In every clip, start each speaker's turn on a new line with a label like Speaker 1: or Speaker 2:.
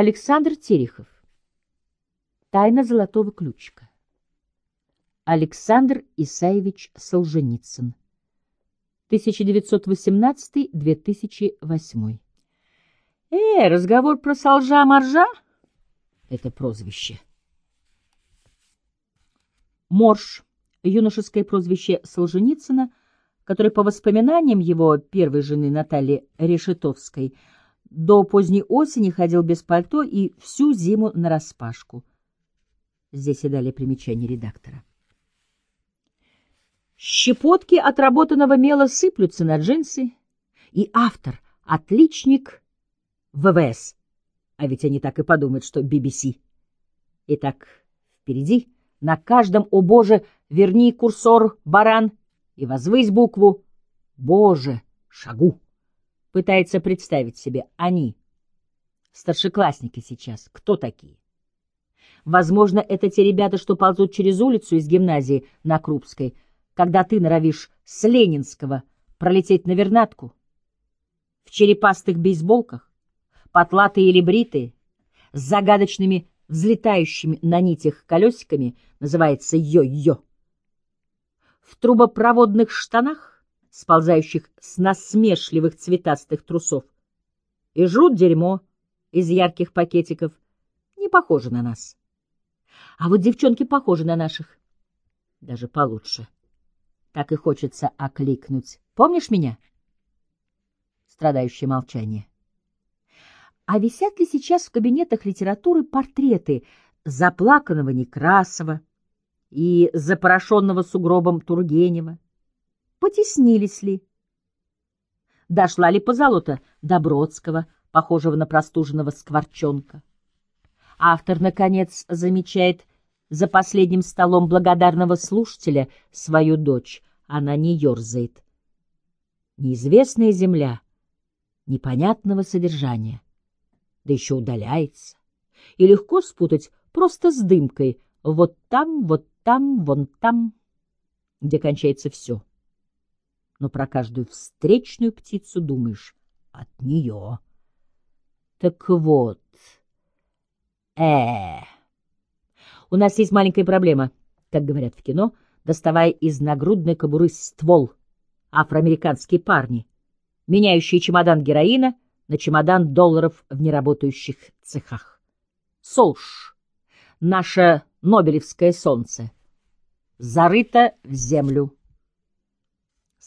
Speaker 1: Александр Терехов. Тайна золотого ключика. Александр Исаевич Солженицын. 1918-2008. Э, разговор про Солжа-Моржа? Это прозвище. Морж, юношеское прозвище Солженицына, который, по воспоминаниям его первой жены Натальи Решетовской, до поздней осени ходил без пальто и всю зиму нараспашку. Здесь и далее примечание редактора. Щепотки отработанного мела сыплются на джинсы, и автор — отличник ВВС. А ведь они так и подумают, что BBC. Итак, впереди, на каждом «О Боже, верни курсор, баран!» и возвысь букву «Боже, шагу!» Пытается представить себе они, старшеклассники сейчас, кто такие? Возможно, это те ребята, что ползут через улицу из гимназии на Крупской, когда ты норовишь с Ленинского пролететь на Вернатку. В черепастых бейсболках, потлатые или бритые, с загадочными взлетающими на нитях колесиками, называется йо-йо. В трубопроводных штанах, сползающих с насмешливых цветастых трусов, и жрут дерьмо из ярких пакетиков, не похожи на нас. А вот девчонки похожи на наших. Даже получше. Так и хочется окликнуть. Помнишь меня? Страдающее молчание. А висят ли сейчас в кабинетах литературы портреты заплаканного Некрасова и запорошенного сугробом Тургенева? Потеснились ли? Дошла ли позолота Добродского, похожего на простуженного скворчонка? Автор, наконец, замечает за последним столом благодарного слушателя свою дочь. Она не ерзает. Неизвестная земля, непонятного содержания, да еще удаляется. И легко спутать просто с дымкой вот там, вот там, вон там, где кончается все. Но про каждую встречную птицу думаешь от нее. Так вот, э У нас есть маленькая проблема, как говорят в кино, доставая из нагрудной кобуры ствол. Афроамериканские парни, меняющие чемодан героина на чемодан долларов в неработающих цехах. Солш, наше Нобелевское солнце, зарыто в землю.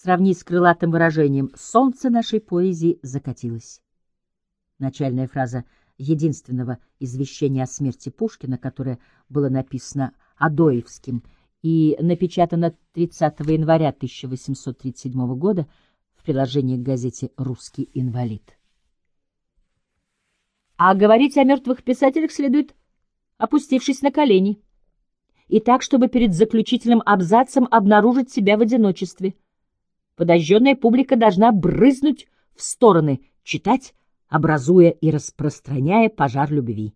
Speaker 1: Сравнить с крылатым выражением «солнце нашей поэзии закатилось». Начальная фраза — единственного извещения о смерти Пушкина, которое было написано Адоевским и напечатано 30 января 1837 года в приложении к газете «Русский инвалид». А говорить о мертвых писателях следует, опустившись на колени, и так, чтобы перед заключительным абзацем обнаружить себя в одиночестве. Подожженная публика должна брызнуть в стороны, читать, образуя и распространяя пожар любви.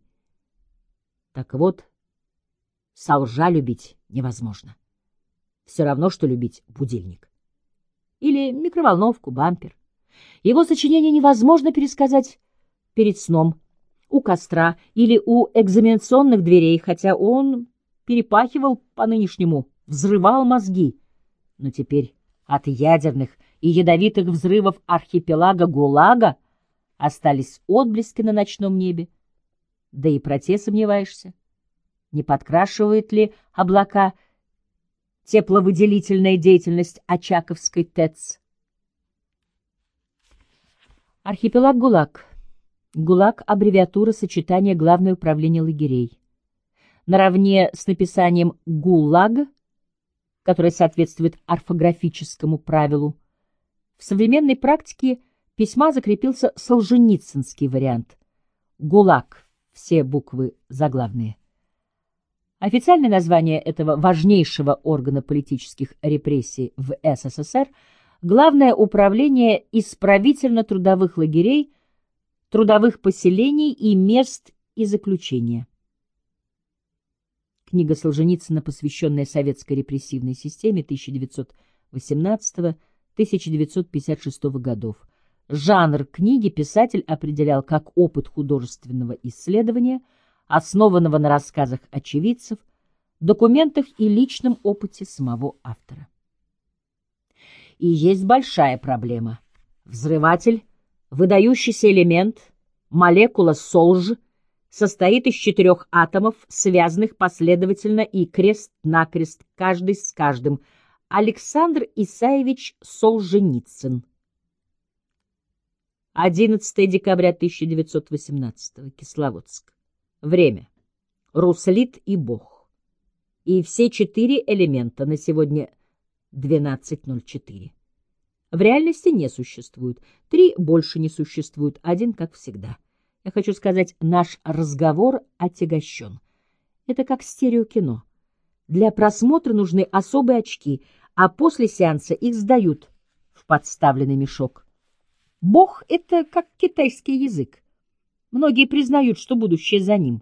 Speaker 1: Так вот, солжа любить невозможно. Все равно, что любить будильник. Или микроволновку, бампер. Его сочинение невозможно пересказать перед сном, у костра или у экзаменационных дверей, хотя он перепахивал по-нынешнему, взрывал мозги. Но теперь от ядерных и ядовитых взрывов архипелага ГУЛАГа Остались отблески на ночном небе. Да и про те сомневаешься. Не подкрашивает ли облака тепловыделительная деятельность Очаковской ТЭЦ? Архипелаг ГУЛАГ. ГУЛАГ — аббревиатура сочетания Главное управление лагерей. Наравне с написанием «ГУЛАГ», которое соответствует орфографическому правилу, в современной практике – письма закрепился солженицынский вариант. ГУЛАГ, все буквы заглавные. Официальное название этого важнейшего органа политических репрессий в СССР – Главное управление исправительно-трудовых лагерей, трудовых поселений и мест и заключения. Книга Солженицына, посвященная советской репрессивной системе 1918-1956 годов, Жанр книги писатель определял как опыт художественного исследования, основанного на рассказах очевидцев, документах и личном опыте самого автора. И есть большая проблема. Взрыватель, выдающийся элемент, молекула Солж состоит из четырех атомов, связанных последовательно и крест-накрест каждый с каждым. Александр Исаевич Солженицын 11 декабря 1918. Кисловодск. Время. Руслит и Бог. И все четыре элемента на сегодня 12.04. В реальности не существует. Три больше не существует. Один, как всегда. Я хочу сказать, наш разговор отягощен. Это как стереокино. Для просмотра нужны особые очки, а после сеанса их сдают в подставленный мешок. Бог — это как китайский язык. Многие признают, что будущее за ним,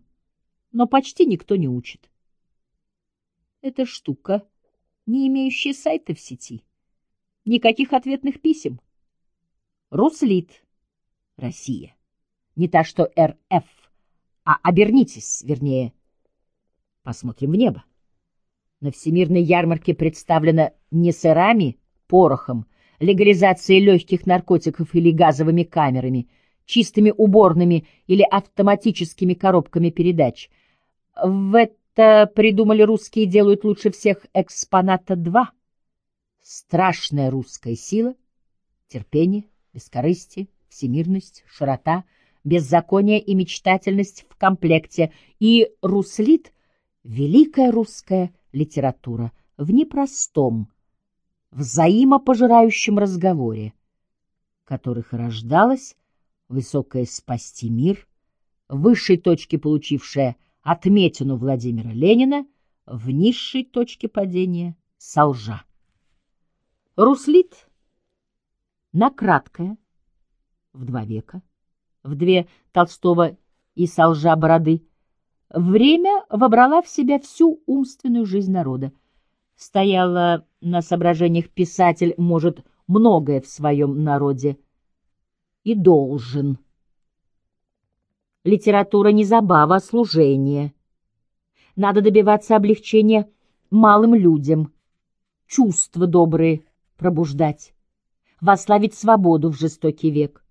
Speaker 1: но почти никто не учит. Это штука, не имеющая сайта в сети. Никаких ответных писем. Руслит. Россия. Не та, что РФ, а обернитесь, вернее, посмотрим в небо. На всемирной ярмарке представлено не сырами, порохом, легализацией легких наркотиков или газовыми камерами, чистыми уборными или автоматическими коробками передач. В это придумали русские делают лучше всех экспоната 2. Страшная русская сила, терпение, бескорыстие, всемирность, широта, беззаконие и мечтательность в комплекте, и руслит — великая русская литература в непростом, взаимопожирающем разговоре, которых рождалась высокая спасти мир, высшей точке получившая отметину Владимира Ленина, в низшей точке падения Солжа. Руслит на краткое, в два века, в две Толстого и Солжа бороды, время вобрала в себя всю умственную жизнь народа, стояла на соображениях писатель может многое в своем народе и должен. Литература не забава, а служение. Надо добиваться облегчения малым людям, чувства добрые пробуждать, вославить свободу в жестокий век.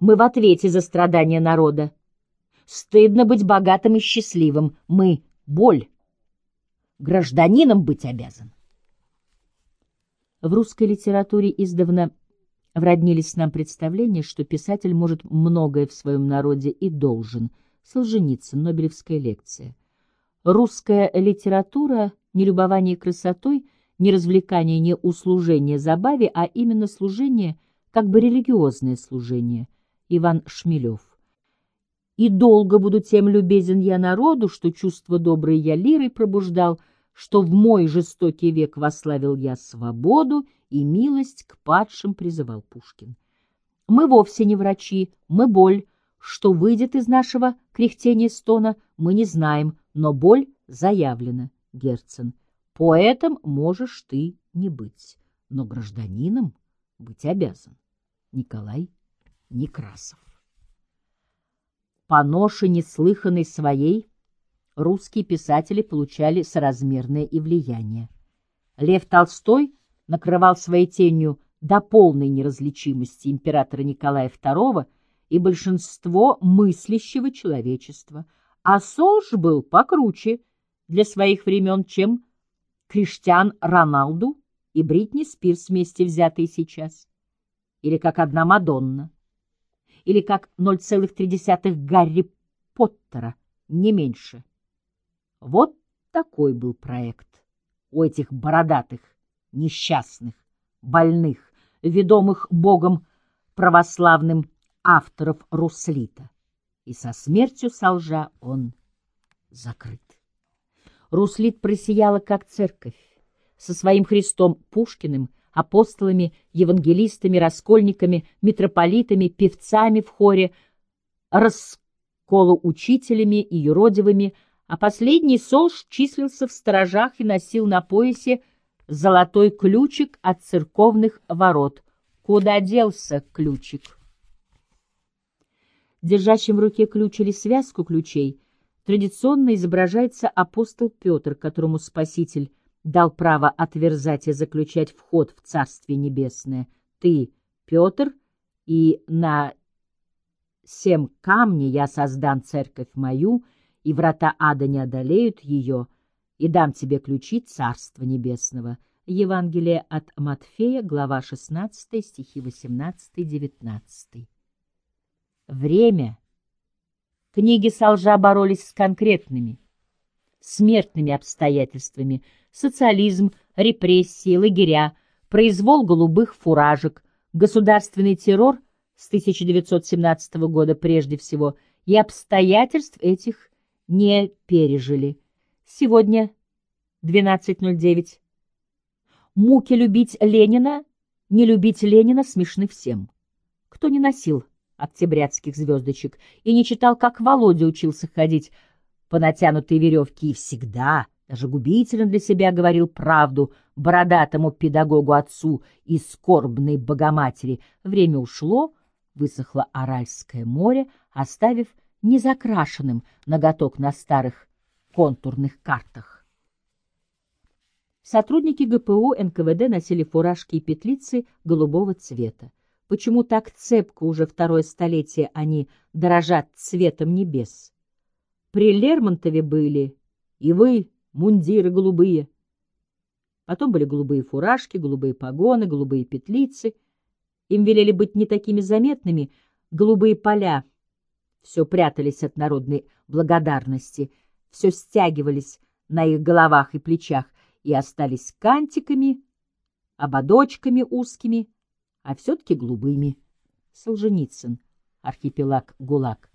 Speaker 1: Мы в ответе за страдания народа. Стыдно быть богатым и счастливым. Мы — боль гражданином быть обязан. В русской литературе издавна вроднились нам представления, что писатель может многое в своем народе и должен. Солженицын, Нобелевская лекция. Русская литература — не любование красотой, не развлекание, не услужение забаве, а именно служение, как бы религиозное служение. Иван Шмелев. И долго буду тем любезен я народу, что чувство доброе я лирой пробуждал, что в мой жестокий век вославил я свободу и милость к падшим призывал Пушкин. Мы вовсе не врачи, мы боль, что выйдет из нашего кряхтения стона, мы не знаем, но боль заявлена, Герцен. Поэтом можешь ты не быть, но гражданином быть обязан. Николай Некрасов. По ноше неслыханной своей русские писатели получали соразмерное и влияние. Лев Толстой накрывал своей тенью до полной неразличимости императора Николая II и большинство мыслящего человечества, а Солж был покруче для своих времен, чем Криштиан Роналду и Бритни Спирс вместе взятые сейчас, или как одна Мадонна или как 0,3 Гарри Поттера, не меньше. Вот такой был проект у этих бородатых, несчастных, больных, ведомых Богом православным авторов Руслита. И со смертью Солжа он закрыт. Руслит просияла, как церковь, со своим Христом Пушкиным апостолами, евангелистами, раскольниками, митрополитами, певцами в хоре, расколоучителями и юродивыми, а последний Солж числился в сторожах и носил на поясе золотой ключик от церковных ворот. Куда делся ключик? держащем в руке ключ или связку ключей, традиционно изображается апостол Петр, которому Спаситель дал право отверзать и заключать вход в Царствие Небесное. Ты, Петр, и на всем камне я создам церковь мою, и врата ада не одолеют ее, и дам тебе ключи Царства Небесного. Евангелие от Матфея, глава 16, стихи 18-19. Время. Книги Солжа боролись с конкретными, смертными обстоятельствами. Социализм, репрессии, лагеря, произвол голубых фуражек, государственный террор с 1917 года прежде всего, и обстоятельств этих не пережили. Сегодня 12.09. Муки любить Ленина, не любить Ленина смешны всем. Кто не носил октябрятских звездочек и не читал, как Володя учился ходить по натянутой веревке и всегда, даже губительно для себя говорил правду бородатому педагогу-отцу и скорбной богоматери, время ушло, высохло Аральское море, оставив незакрашенным ноготок на старых контурных картах. Сотрудники ГПУ НКВД носили фуражки и петлицы голубого цвета. Почему так цепко уже второе столетие они дорожат цветом небес? При Лермонтове были и вы, мундиры голубые. Потом были голубые фуражки, голубые погоны, голубые петлицы. Им велели быть не такими заметными, голубые поля. Все прятались от народной благодарности, все стягивались на их головах и плечах, и остались кантиками, ободочками узкими, а все-таки голубыми. Солженицын. Архипелаг ГУЛАГ.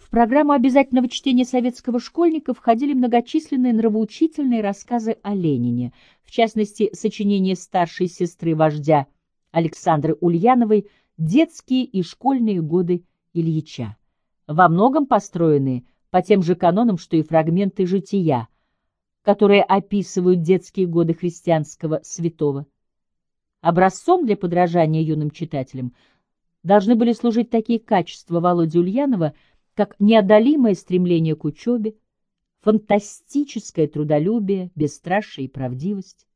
Speaker 1: В программу обязательного чтения советского школьника входили многочисленные нравоучительные рассказы о Ленине, в частности, сочинение старшей сестры вождя Александры Ульяновой «Детские и школьные годы Ильича», во многом построенные по тем же канонам, что и фрагменты «Жития», которые описывают детские годы христианского святого. Образцом для подражания юным читателям должны были служить такие качества Володи Ульянова, как неодолимое стремление к учебе, фантастическое трудолюбие, бесстрашие и правдивость.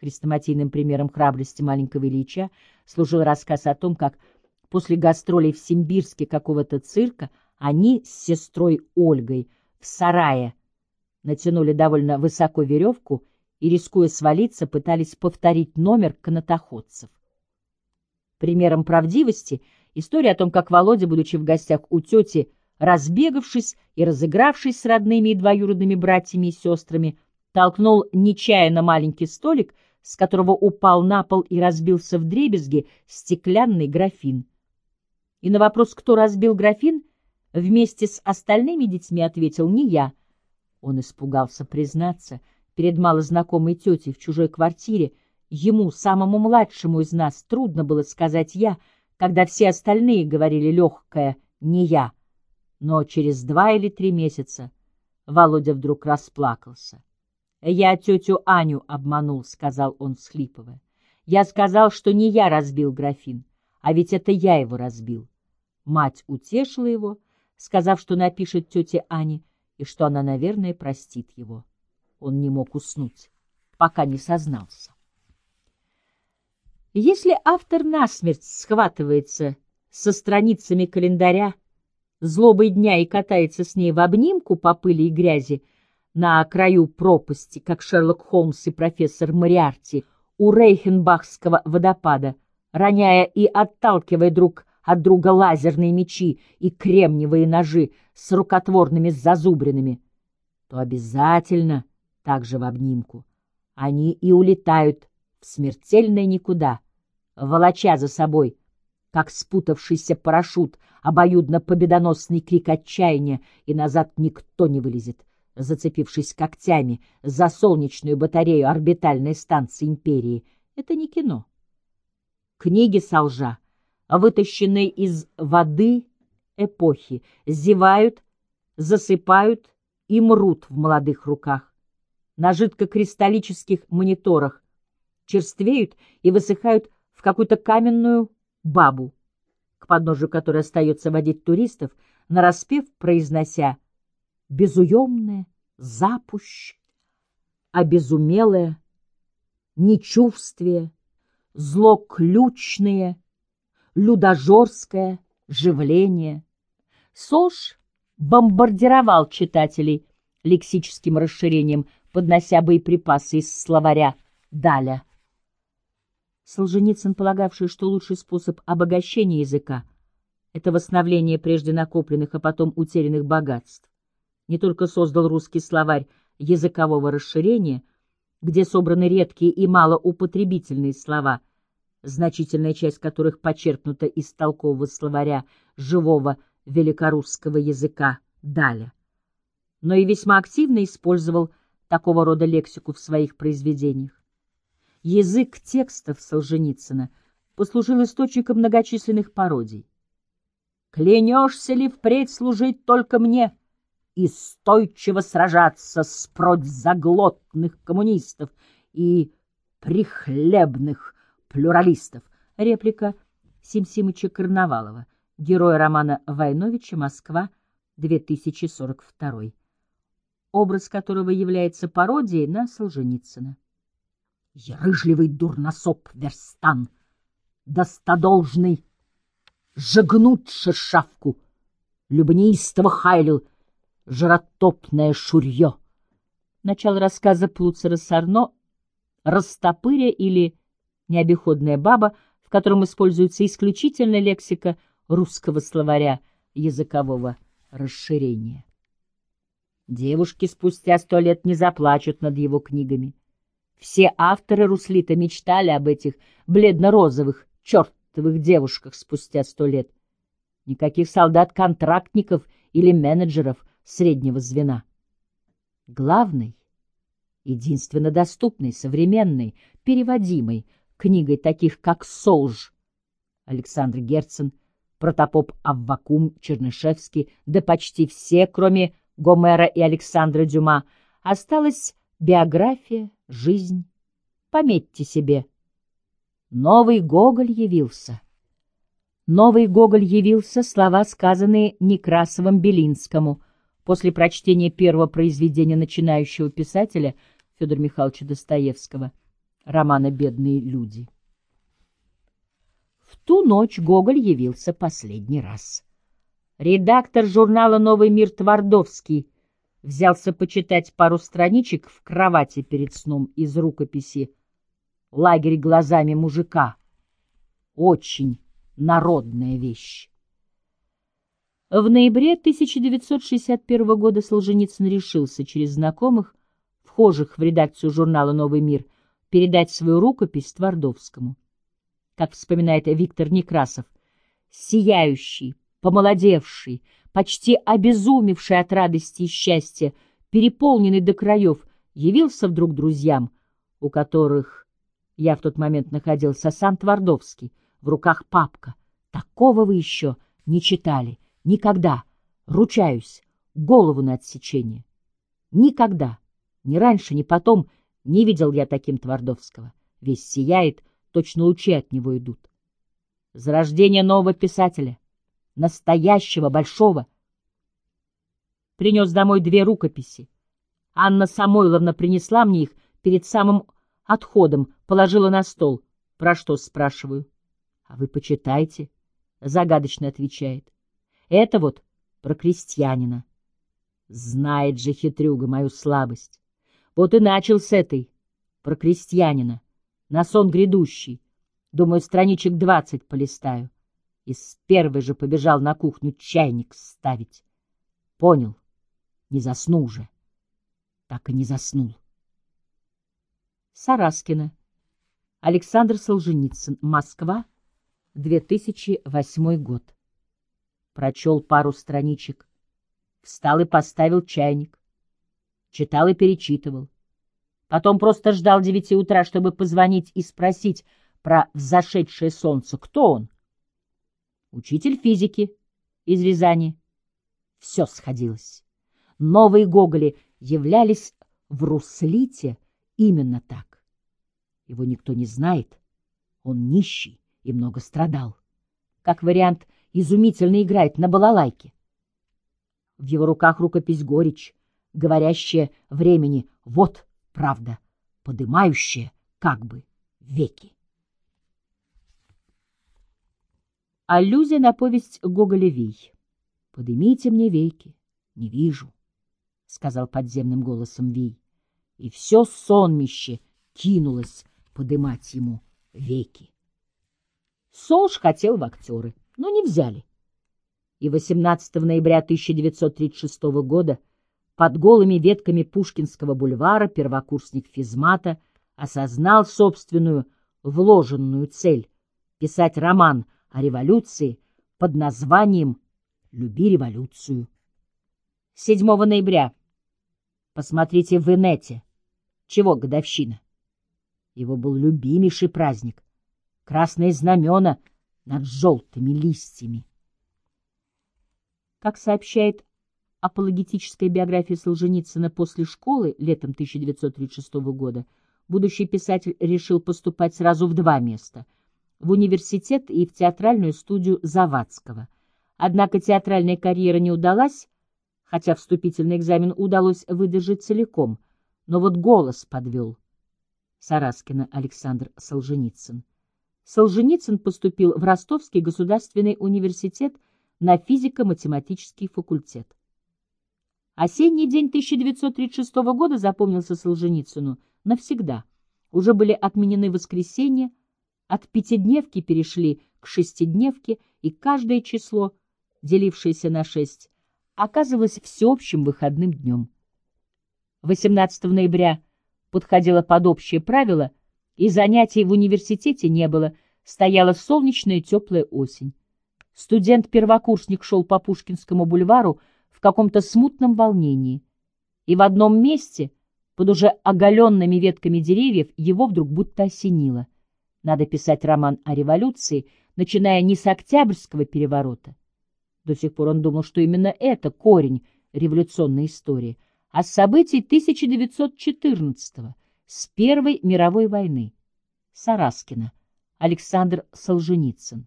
Speaker 1: Хрестоматийным примером храбрости маленького Ильича служил рассказ о том, как после гастролей в Симбирске какого-то цирка они с сестрой Ольгой в сарае натянули довольно высоко веревку и, рискуя свалиться, пытались повторить номер канатоходцев. Примером правдивости история о том, как Володя, будучи в гостях у тети, разбегавшись и разыгравшись с родными и двоюродными братьями и сестрами, толкнул нечаянно маленький столик, с которого упал на пол и разбился в дребезги стеклянный графин. И на вопрос, кто разбил графин, вместе с остальными детьми ответил «не я», он испугался признаться перед малознакомой тетей в чужой квартире. Ему, самому младшему из нас, трудно было сказать «я», когда все остальные говорили легкое «не я». Но через два или три месяца Володя вдруг расплакался. «Я тетю Аню обманул», — сказал он, всхлипывая. «Я сказал, что не я разбил графин, а ведь это я его разбил». Мать утешила его, сказав, что напишет тете Ане, — и что она, наверное, простит его. Он не мог уснуть, пока не сознался. Если автор насмерть схватывается со страницами календаря, злобой дня и катается с ней в обнимку по пыли и грязи на краю пропасти, как Шерлок Холмс и профессор Мариарти у Рейхенбахского водопада, роняя и отталкивая друг от друга лазерные мечи и кремниевые ножи с рукотворными зазубринами, то обязательно так же в обнимку они и улетают в смертельное никуда, волоча за собой, как спутавшийся парашют, обоюдно победоносный крик отчаяния, и назад никто не вылезет, зацепившись когтями за солнечную батарею орбитальной станции империи. Это не кино. Книги Солжа — вытащенные из воды эпохи, зевают, засыпают и мрут в молодых руках. На жидкокристаллических мониторах черствеют и высыхают какую-то каменную бабу. к подножию которой остается водить туристов, нараспев произнося «безуемное, запущ, обезумелое, нечувствие, злоключное, людожорское живление». Сош бомбардировал читателей лексическим расширением, поднося боеприпасы из словаря «Даля». Солженицын, полагавший, что лучший способ обогащения языка — это восстановление прежде накопленных, а потом утерянных богатств, не только создал русский словарь языкового расширения, где собраны редкие и малоупотребительные слова, значительная часть которых почерпнута из толкового словаря живого великорусского языка Даля, но и весьма активно использовал такого рода лексику в своих произведениях. Язык текстов Солженицына послужил источником многочисленных пародий. «Клянешься ли впредь служить только мне и стойчиво сражаться с заглотных коммунистов и прихлебных плюралистов?» Реплика Симсимыча Карнавалова, героя романа Войновича «Москва», 2042 образ которого является пародией на Солженицына. Ярыжливый дурносоп Верстан, достодолжный, жагнуть шершавку, любнеистово хайлил жиротопное шурье. Начало рассказа Плуцера Сарно «Растопыря» или «Необиходная баба», в котором используется исключительно лексика русского словаря языкового расширения. Девушки спустя сто лет не заплачут над его книгами. Все авторы Руслита мечтали об этих бледно-розовых, чертовых девушках спустя сто лет. Никаких солдат-контрактников или менеджеров среднего звена. Главной, единственно доступной, современной, переводимой книгой таких, как «Солж» Александр Герцен, протопоп Аввакум Чернышевский, да почти все, кроме Гомера и Александра Дюма, осталась биография, жизнь. Пометьте себе. Новый Гоголь явился. Новый Гоголь явился, слова, сказанные Некрасовым Белинскому после прочтения первого произведения начинающего писателя Федора Михайловича Достоевского, романа «Бедные люди». В ту ночь Гоголь явился последний раз. Редактор журнала «Новый мир» Твардовский взялся почитать пару страничек в кровати перед сном из рукописи «Лагерь глазами мужика». Очень народная вещь. В ноябре 1961 года Солженицын решился через знакомых, вхожих в редакцию журнала «Новый мир», передать свою рукопись Твардовскому. Как вспоминает Виктор Некрасов, сияющий, помолодевший, почти обезумевший от радости и счастья, переполненный до краев, явился вдруг друзьям, у которых я в тот момент находился, сам Твардовский, в руках папка. Такого вы еще не читали. Никогда. Ручаюсь. Голову на отсечение. Никогда. Ни раньше, ни потом не видел я таким Твардовского. Весь сияет, точно лучи от него идут. Зарождение нового писателя настоящего, большого. Принес домой две рукописи. Анна Самойловна принесла мне их перед самым отходом, положила на стол. Про что, спрашиваю? А вы почитайте, загадочно отвечает. Это вот про крестьянина. Знает же хитрюга мою слабость. Вот и начал с этой, про крестьянина, на сон грядущий. Думаю, страничек двадцать полистаю и с первой же побежал на кухню чайник ставить. Понял, не заснул же. Так и не заснул. Сараскина. Александр Солженицын. Москва. 2008 год. Прочел пару страничек. Встал и поставил чайник. Читал и перечитывал. Потом просто ждал девяти утра, чтобы позвонить и спросить про взошедшее солнце. Кто он? Учитель физики из Рязани. Все сходилось. Новые Гоголи являлись в Руслите именно так. Его никто не знает, он нищий и много страдал. Как вариант, изумительно играет на балалайке. В его руках рукопись горечь, говорящая времени «вот правда», подымающая как бы веки. Аллюзия на повесть Гоголя Вий. «Подымите мне веки, не вижу», — сказал подземным голосом Вий, и все сонмище кинулось подымать ему веки. Соуш хотел в актеры, но не взяли. И 18 ноября 1936 года под голыми ветками Пушкинского бульвара первокурсник физмата осознал собственную вложенную цель — писать роман о революции под названием «Люби революцию». 7 ноября. Посмотрите в инете. Чего годовщина? Его был любимейший праздник. Красные знамена над желтыми листьями. Как сообщает апологетическая биография Солженицына после школы летом 1936 года, будущий писатель решил поступать сразу в два места — в университет и в театральную студию Завадского. Однако театральная карьера не удалась, хотя вступительный экзамен удалось выдержать целиком, но вот голос подвел. Сараскина Александр Солженицын. Солженицын поступил в Ростовский государственный университет на физико-математический факультет. Осенний день 1936 года запомнился Солженицыну навсегда. Уже были отменены воскресенья, от пятидневки перешли к шестидневке, и каждое число, делившееся на шесть, оказывалось всеобщим выходным днем. 18 ноября подходило под общее правило, и занятий в университете не было, стояла солнечная теплая осень. Студент-первокурсник шел по Пушкинскому бульвару в каком-то смутном волнении, и в одном месте, под уже оголенными ветками деревьев, его вдруг будто осенило. Надо писать роман о революции, начиная не с Октябрьского переворота. До сих пор он думал, что именно это корень революционной истории, а с событий 1914-го, с Первой мировой войны. Сараскина, Александр Солженицын.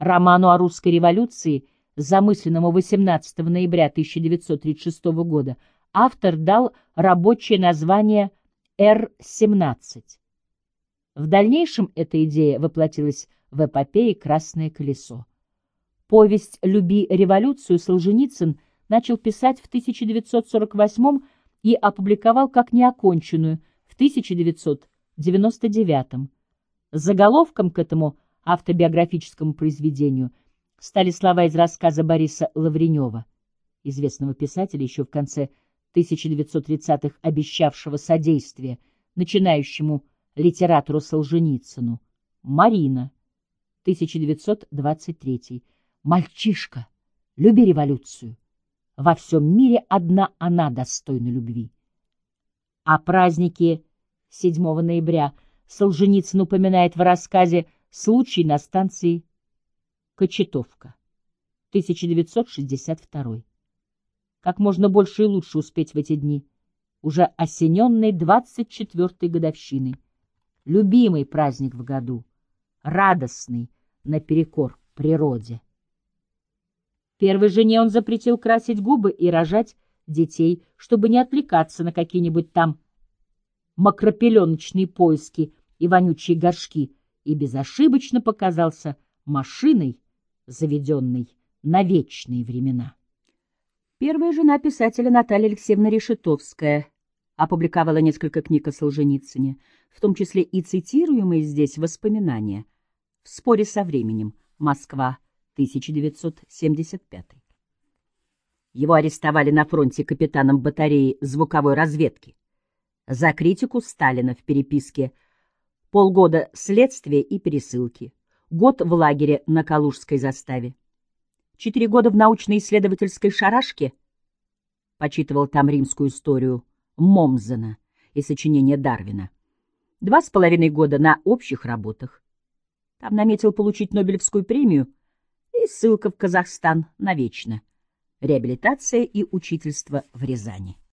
Speaker 1: Роману о русской революции, замысленному 18 ноября 1936 года, автор дал рабочее название «Р-17». В дальнейшем эта идея воплотилась в эпопее «Красное колесо». Повесть «Люби революцию» Солженицын начал писать в 1948 и опубликовал как неоконченную в 1999. Заголовком к этому автобиографическому произведению стали слова из рассказа Бориса Лавренева, известного писателя еще в конце 1930-х, обещавшего содействие начинающему литератору Солженицыну. Марина, 1923. Мальчишка, люби революцию. Во всем мире одна она достойна любви. О празднике 7 ноября Солженицын упоминает в рассказе «Случай на станции Кочетовка», 1962. Как можно больше и лучше успеть в эти дни, уже осененной 24-й годовщиной любимый праздник в году, радостный наперекор природе. Первой жене он запретил красить губы и рожать детей, чтобы не отвлекаться на какие-нибудь там макропеленочные поиски и вонючие горшки, и безошибочно показался машиной, заведенной на вечные времена. Первая жена писателя Наталья Алексеевна Решетовская опубликовала несколько книг о Солженицыне, в том числе и цитируемые здесь воспоминания «В споре со временем. Москва. 1975». Его арестовали на фронте капитаном батареи звуковой разведки. За критику Сталина в переписке полгода следствия и пересылки, год в лагере на Калужской заставе, четыре года в научно-исследовательской шарашке, почитывал там римскую историю Момзена и сочинения Дарвина. Два с половиной года на общих работах. Там наметил получить Нобелевскую премию и ссылка в Казахстан навечно. Реабилитация и учительство в Рязани.